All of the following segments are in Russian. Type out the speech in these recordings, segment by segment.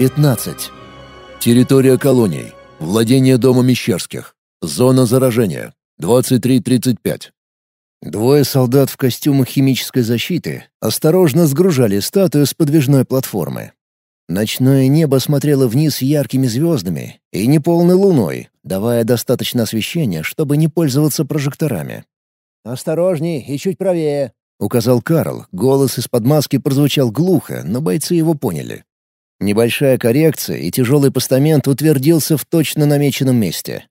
15. Территория колоний. Владение дома Мещерских. Зона заражения. 23.35. Двое солдат в костюмах химической защиты осторожно сгружали статую с подвижной платформы. Ночное небо смотрело вниз яркими звездами и неполной луной, давая достаточно освещения, чтобы не пользоваться прожекторами. «Осторожней и чуть правее», — указал Карл. Голос из-под маски прозвучал глухо, но бойцы его поняли. Небольшая коррекция, и тяжелый постамент утвердился в точно намеченном месте.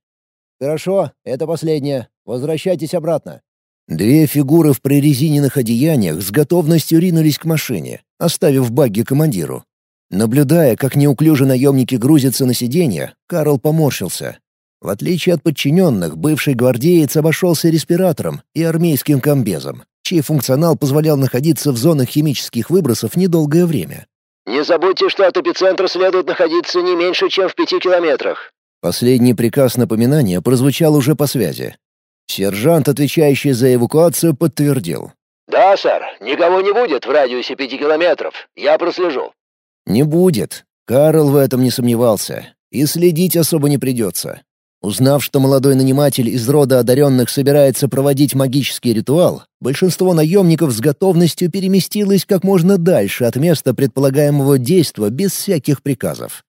«Хорошо, это последнее. Возвращайтесь обратно». Две фигуры в прорезиненных одеяниях с готовностью ринулись к машине, оставив багги командиру. Наблюдая, как неуклюже наемники грузятся на сиденье, Карл поморщился. В отличие от подчиненных, бывший гвардеец обошелся респиратором и армейским комбезом, чей функционал позволял находиться в зонах химических выбросов недолгое время. «Не забудьте, что от эпицентра следует находиться не меньше, чем в пяти километрах». Последний приказ напоминания прозвучал уже по связи. Сержант, отвечающий за эвакуацию, подтвердил. «Да, сэр, никого не будет в радиусе пяти километров. Я прослежу». «Не будет». Карл в этом не сомневался. И следить особо не придется. Узнав, что молодой наниматель из рода одаренных собирается проводить магический ритуал, большинство наемников с готовностью переместилось как можно дальше от места предполагаемого действа без всяких приказов.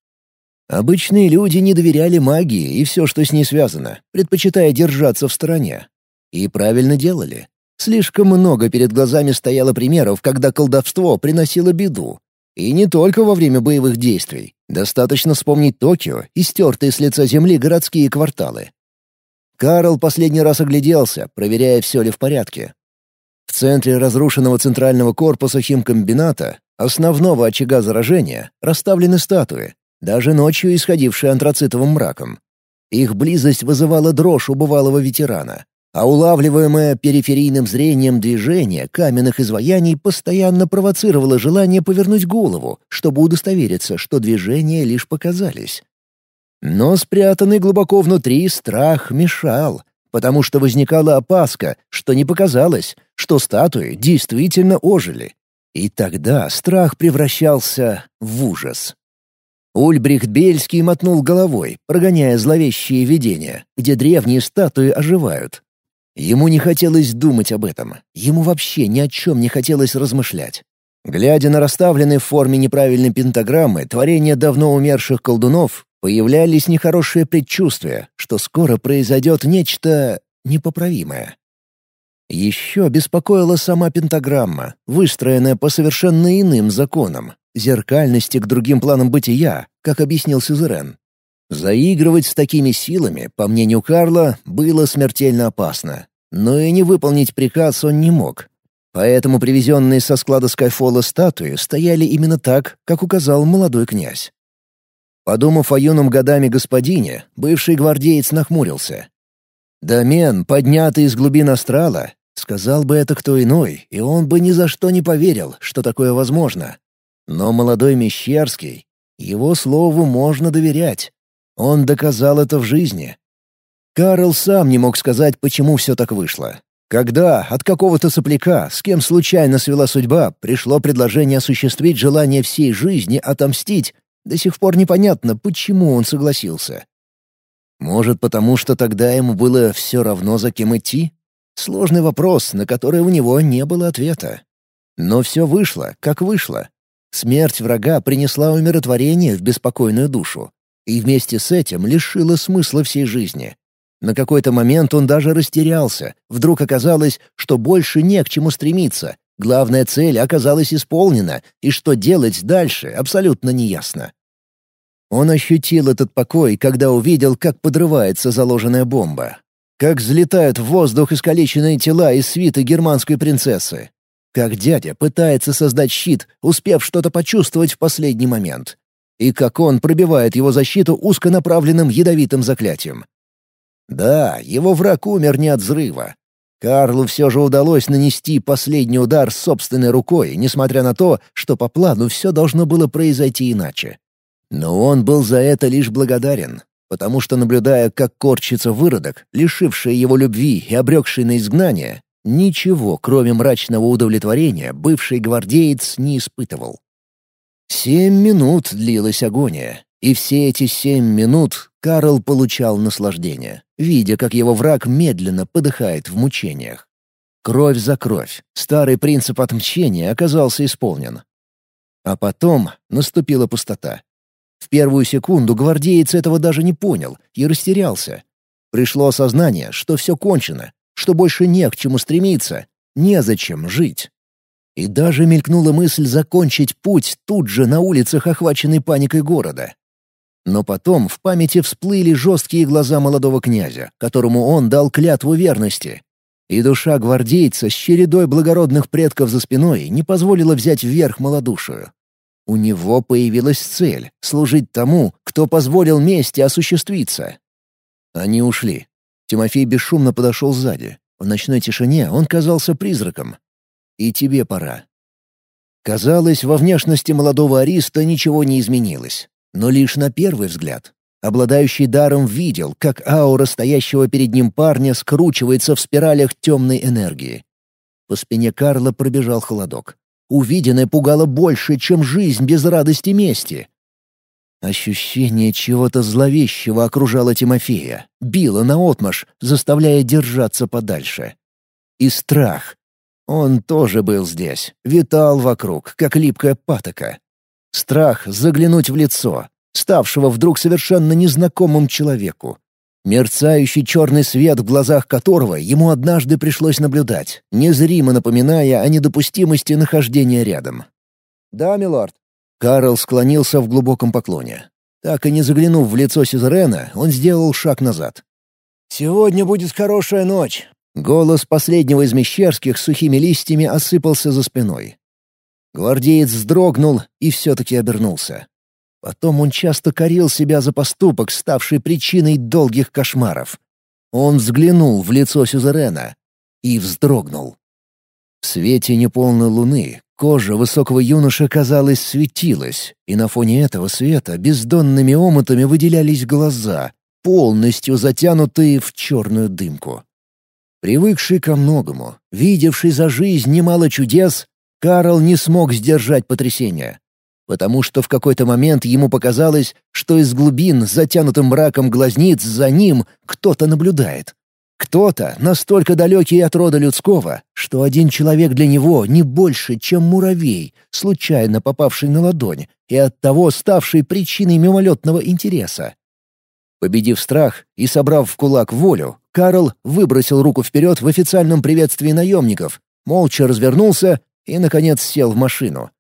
Обычные люди не доверяли магии и все, что с ней связано, предпочитая держаться в стороне. И правильно делали. Слишком много перед глазами стояло примеров, когда колдовство приносило беду, и не только во время боевых действий. Достаточно вспомнить Токио и стертые с лица земли городские кварталы. Карл последний раз огляделся, проверяя, все ли в порядке. В центре разрушенного центрального корпуса химкомбината, основного очага заражения, расставлены статуи, даже ночью исходившие антрацитовым мраком. Их близость вызывала дрожь у бывалого ветерана а улавливаемое периферийным зрением движение каменных изваяний постоянно провоцировало желание повернуть голову, чтобы удостовериться, что движения лишь показались. Но спрятанный глубоко внутри страх мешал, потому что возникала опаска, что не показалось, что статуи действительно ожили. И тогда страх превращался в ужас. Ульбрихт Бельский мотнул головой, прогоняя зловещие видения, где древние статуи оживают. Ему не хотелось думать об этом. Ему вообще ни о чем не хотелось размышлять. Глядя на расставленные в форме неправильной пентаграммы творения давно умерших колдунов, появлялись нехорошие предчувствия, что скоро произойдет нечто непоправимое. Еще беспокоила сама пентаграмма, выстроенная по совершенно иным законам, зеркальности к другим планам бытия, как объяснил Сюзерен. Заигрывать с такими силами, по мнению Карла, было смертельно опасно. Но и не выполнить приказ он не мог. Поэтому привезенные со склада Скайфола статуи стояли именно так, как указал молодой князь. Подумав о юном годами господине, бывший гвардеец нахмурился. Домен, поднятый из глубин астрала, сказал бы это кто иной, и он бы ни за что не поверил, что такое возможно. Но молодой Мещерский, его слову можно доверять. Он доказал это в жизни, Карл сам не мог сказать, почему все так вышло. Когда от какого-то сопляка, с кем случайно свела судьба, пришло предложение осуществить желание всей жизни отомстить, до сих пор непонятно, почему он согласился. Может, потому что тогда ему было все равно, за кем идти? Сложный вопрос, на который у него не было ответа. Но все вышло, как вышло. Смерть врага принесла умиротворение в беспокойную душу. И вместе с этим лишила смысла всей жизни. На какой-то момент он даже растерялся. Вдруг оказалось, что больше не к чему стремиться. Главная цель оказалась исполнена, и что делать дальше абсолютно неясно. Он ощутил этот покой, когда увидел, как подрывается заложенная бомба. Как взлетают в воздух искалеченные тела из свиты германской принцессы. Как дядя пытается создать щит, успев что-то почувствовать в последний момент. И как он пробивает его защиту узконаправленным ядовитым заклятием. Да, его враг умер не от взрыва. Карлу все же удалось нанести последний удар собственной рукой, несмотря на то, что по плану все должно было произойти иначе. Но он был за это лишь благодарен, потому что, наблюдая, как корчится выродок, лишивший его любви и обрекший на изгнание, ничего, кроме мрачного удовлетворения, бывший гвардеец не испытывал. Семь минут длилась агония, и все эти семь минут Карл получал наслаждение, видя, как его враг медленно подыхает в мучениях. Кровь за кровь. Старый принцип отмщения оказался исполнен. А потом наступила пустота. В первую секунду гвардеец этого даже не понял и растерялся. Пришло осознание, что все кончено, что больше не к чему стремиться, незачем жить. И даже мелькнула мысль закончить путь тут же на улицах, охваченной паникой города. Но потом в памяти всплыли жесткие глаза молодого князя, которому он дал клятву верности. И душа гвардейца с чередой благородных предков за спиной не позволила взять вверх малодушию. У него появилась цель — служить тому, кто позволил мести осуществиться. Они ушли. Тимофей бесшумно подошел сзади. В ночной тишине он казался призраком. «И тебе пора». Казалось, во внешности молодого ариста ничего не изменилось. Но лишь на первый взгляд. Обладающий даром видел, как аура стоящего перед ним парня скручивается в спиралях темной энергии. По спине Карла пробежал холодок. Увиденное пугало больше, чем жизнь без радости мести. Ощущение чего-то зловещего окружало Тимофея, било наотмашь, заставляя держаться подальше. И страх. Он тоже был здесь, витал вокруг, как липкая патока. Страх заглянуть в лицо, ставшего вдруг совершенно незнакомым человеку, мерцающий черный свет в глазах которого ему однажды пришлось наблюдать, незримо напоминая о недопустимости нахождения рядом. «Да, милорд». Карл склонился в глубоком поклоне. Так и не заглянув в лицо Сюзерена, он сделал шаг назад. «Сегодня будет хорошая ночь». Голос последнего из мещерских сухими листьями осыпался за спиной. Гвардеец вздрогнул и все-таки обернулся. Потом он часто корил себя за поступок, ставший причиной долгих кошмаров. Он взглянул в лицо Сюзерена и вздрогнул. В свете неполной луны кожа высокого юноши, казалось, светилась, и на фоне этого света бездонными омутами выделялись глаза, полностью затянутые в черную дымку. Привыкший ко многому, видевший за жизнь немало чудес, Карл не смог сдержать потрясения потому что в какой-то момент ему показалось, что из глубин, затянутым мраком глазниц, за ним кто-то наблюдает. Кто-то настолько далекий от рода людского, что один человек для него не больше, чем муравей, случайно попавший на ладонь и оттого ставший причиной мимолетного интереса. Победив страх и собрав в кулак волю, Карл выбросил руку вперед в официальном приветствии наемников, молча развернулся и, наконец, сел в машину.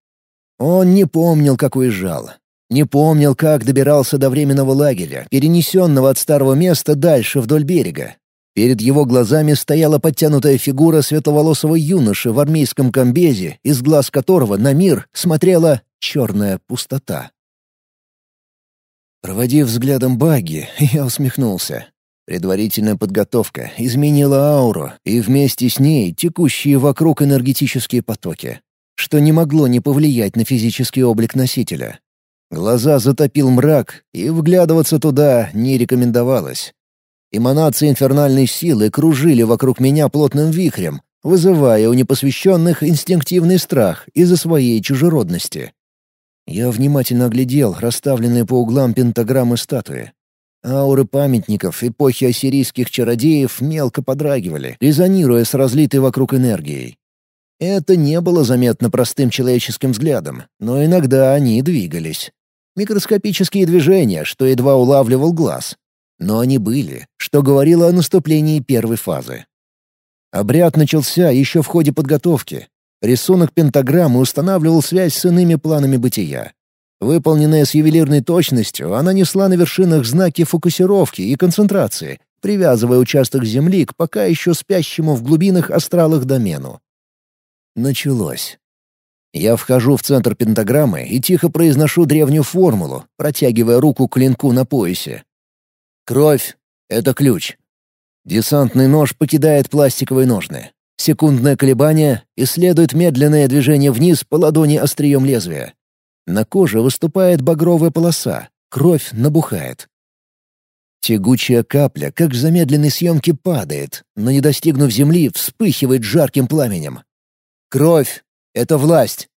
Он не помнил, как уезжал. Не помнил, как добирался до временного лагеря, перенесенного от старого места дальше вдоль берега. Перед его глазами стояла подтянутая фигура светловолосого юноши в армейском комбезе, из глаз которого на мир смотрела черная пустота. Проводив взглядом багги, я усмехнулся. Предварительная подготовка изменила ауру и вместе с ней текущие вокруг энергетические потоки что не могло не повлиять на физический облик носителя. Глаза затопил мрак, и вглядываться туда не рекомендовалось. Эманации инфернальной силы кружили вокруг меня плотным вихрем, вызывая у непосвященных инстинктивный страх из-за своей чужеродности. Я внимательно оглядел расставленные по углам пентаграммы статуи. Ауры памятников эпохи ассирийских чародеев мелко подрагивали, резонируя с разлитой вокруг энергией. Это не было заметно простым человеческим взглядом, но иногда они двигались. Микроскопические движения, что едва улавливал глаз. Но они были, что говорило о наступлении первой фазы. Обряд начался еще в ходе подготовки. Рисунок пентаграммы устанавливал связь с иными планами бытия. Выполненная с ювелирной точностью, она несла на вершинах знаки фокусировки и концентрации, привязывая участок Земли к пока еще спящему в глубинах астралах домену. Началось. Я вхожу в центр пентаграммы и тихо произношу древнюю формулу, протягивая руку к клинку на поясе. Кровь — это ключ. Десантный нож покидает пластиковые ножны. Секундное колебание и следует медленное движение вниз по ладони острием лезвия. На коже выступает багровая полоса, кровь набухает. Тягучая капля, как в замедленной съемке, падает, но, не достигнув земли, вспыхивает жарким пламенем. Кровь — это власть.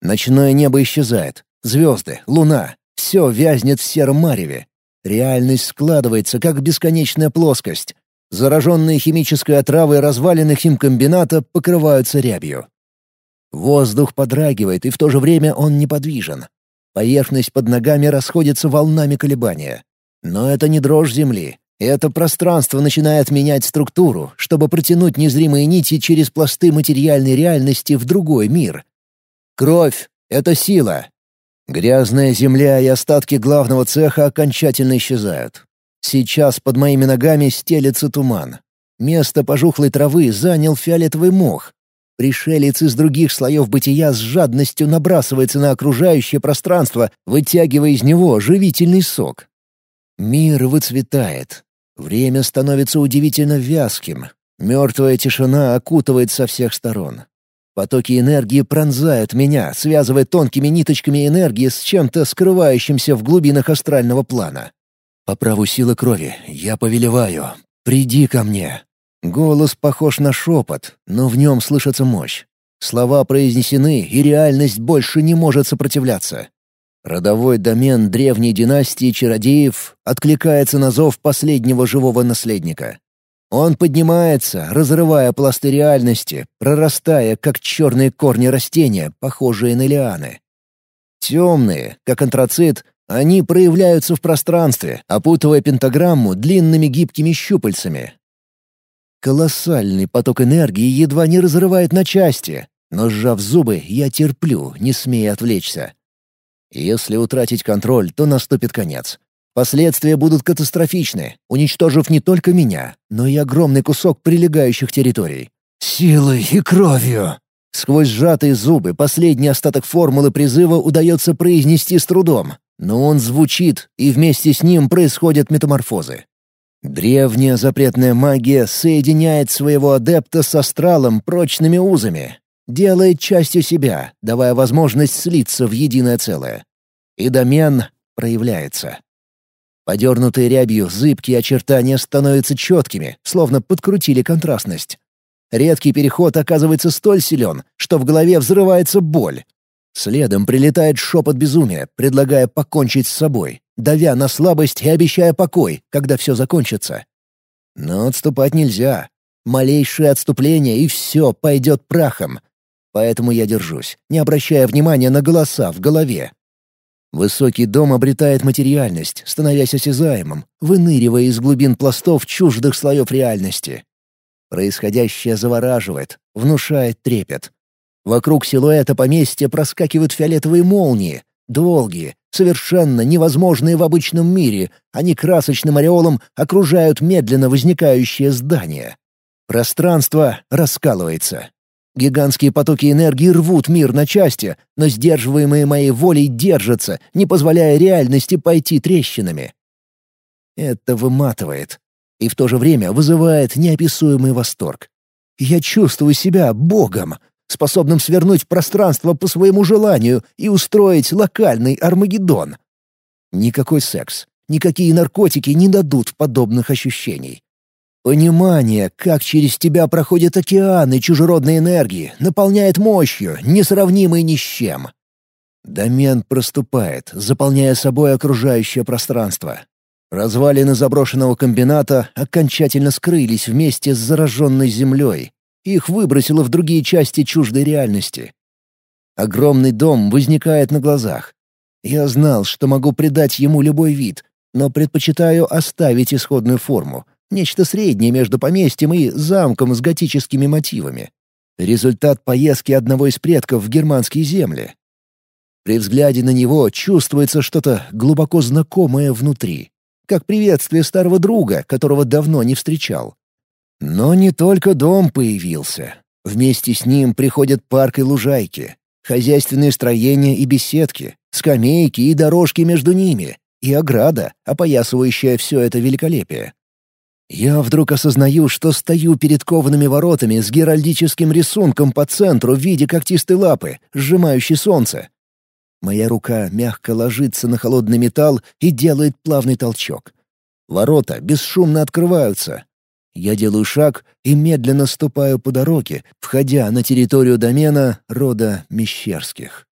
Ночное небо исчезает. звезды, луна — все вязнет в сером мареве. Реальность складывается, как бесконечная плоскость. Зараженные химической отравой развалины химкомбината покрываются рябью. Воздух подрагивает, и в то же время он неподвижен. Поверхность под ногами расходится волнами колебания. Но это не дрожь Земли. Это пространство начинает менять структуру, чтобы протянуть незримые нити через пласты материальной реальности в другой мир. Кровь — это сила. Грязная земля и остатки главного цеха окончательно исчезают. Сейчас под моими ногами стелется туман. Место пожухлой травы занял фиолетовый мох. Пришелец из других слоев бытия с жадностью набрасывается на окружающее пространство, вытягивая из него живительный сок. Мир выцветает. Время становится удивительно вязким. Мертвая тишина окутывает со всех сторон. Потоки энергии пронзают меня, связывая тонкими ниточками энергии с чем-то скрывающимся в глубинах астрального плана. По праву силы крови я повелеваю. Приди ко мне. Голос похож на шепот, но в нем слышится мощь. Слова произнесены, и реальность больше не может сопротивляться. Родовой домен древней династии чародеев откликается на зов последнего живого наследника. Он поднимается, разрывая пласты реальности, прорастая, как черные корни растения, похожие на лианы. Темные, как антрацит, они проявляются в пространстве, опутывая пентаграмму длинными гибкими щупальцами. Колоссальный поток энергии едва не разрывает на части, но, сжав зубы, я терплю, не смея отвлечься. Если утратить контроль, то наступит конец. Последствия будут катастрофичны, уничтожив не только меня, но и огромный кусок прилегающих территорий. Силой и кровью. Сквозь сжатые зубы последний остаток формулы призыва удается произнести с трудом, но он звучит, и вместе с ним происходят метаморфозы. Древняя запретная магия соединяет своего адепта с астралом прочными узами, делает частью себя, давая возможность слиться в единое целое. И домен проявляется. Подернутые рябью зыбкие очертания становятся четкими, словно подкрутили контрастность. Редкий переход оказывается столь силен, что в голове взрывается боль. Следом прилетает шепот безумия, предлагая покончить с собой, давя на слабость и обещая покой, когда все закончится. Но отступать нельзя. Малейшее отступление, и все пойдет прахом. Поэтому я держусь, не обращая внимания на голоса в голове. Высокий дом обретает материальность, становясь осязаемым, выныривая из глубин пластов чуждых слоев реальности. Происходящее завораживает, внушает трепет. Вокруг силуэта поместья проскакивают фиолетовые молнии, долгие, совершенно невозможные в обычном мире, они красочным ореолом окружают медленно возникающее здание. Пространство раскалывается, Гигантские потоки энергии рвут мир на части, но сдерживаемые моей волей держатся, не позволяя реальности пойти трещинами. Это выматывает и в то же время вызывает неописуемый восторг. Я чувствую себя богом, способным свернуть пространство по своему желанию и устроить локальный Армагеддон. Никакой секс, никакие наркотики не дадут подобных ощущений. Понимание, как через тебя проходят океаны чужеродной энергии, наполняет мощью, несравнимой ни с чем. Домен проступает, заполняя собой окружающее пространство. Развалины заброшенного комбината окончательно скрылись вместе с зараженной землей. Их выбросило в другие части чуждой реальности. Огромный дом возникает на глазах. Я знал, что могу придать ему любой вид, но предпочитаю оставить исходную форму — Нечто среднее между поместьем и замком с готическими мотивами. Результат поездки одного из предков в германские земли. При взгляде на него чувствуется что-то глубоко знакомое внутри, как приветствие старого друга, которого давно не встречал. Но не только дом появился. Вместе с ним приходят парк и лужайки, хозяйственные строения и беседки, скамейки и дорожки между ними, и ограда, опоясывающая все это великолепие. Я вдруг осознаю, что стою перед коваными воротами с геральдическим рисунком по центру в виде когтистой лапы, сжимающей солнце. Моя рука мягко ложится на холодный металл и делает плавный толчок. Ворота бесшумно открываются. Я делаю шаг и медленно ступаю по дороге, входя на территорию домена рода Мещерских.